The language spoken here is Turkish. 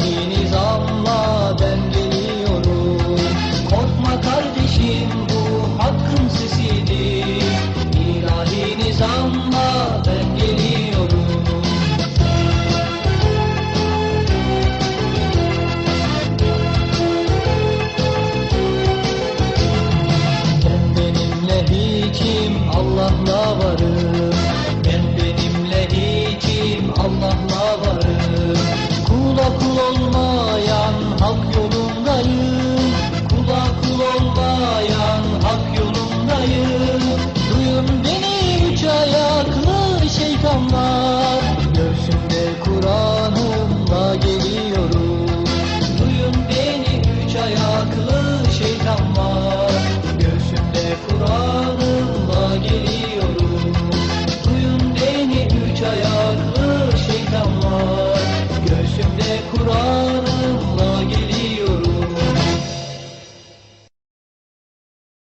Hadi ben geliyorum. Korkma kardeşim bu hakkın sesidir. İlahi nizamla ben geliyorum. Sen benimle hiçim Allah'la varım. Ben benimle hiçim Allah'la